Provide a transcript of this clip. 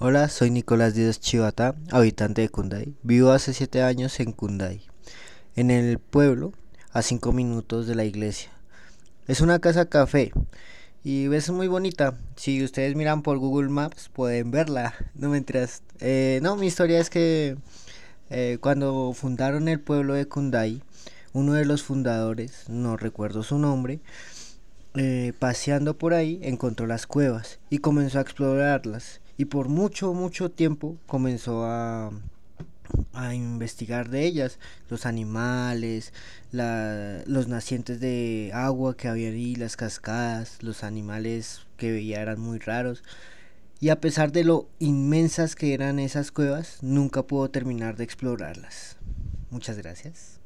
Hola, soy Nicolás Díaz Chivata, habitante de Kundai. Vivo hace 7 años en Kundai, en el pueblo, a 5 minutos de la iglesia. Es una casa café y es muy bonita. Si ustedes miran por Google Maps pueden verla. No me eh, no, mi historia es que eh, cuando fundaron el pueblo de Kundai, uno de los fundadores, no recuerdo su nombre, eh, paseando por ahí encontró las cuevas y comenzó a explorarlas y por mucho mucho tiempo comenzó a, a investigar de ellas los animales los nacientes de agua que había ahí las cascadas los animales que veía eran muy raros. Y a pesar de lo inmensas que eran esas cuevas nunca pudo terminar de explorarlas. Muchas gracias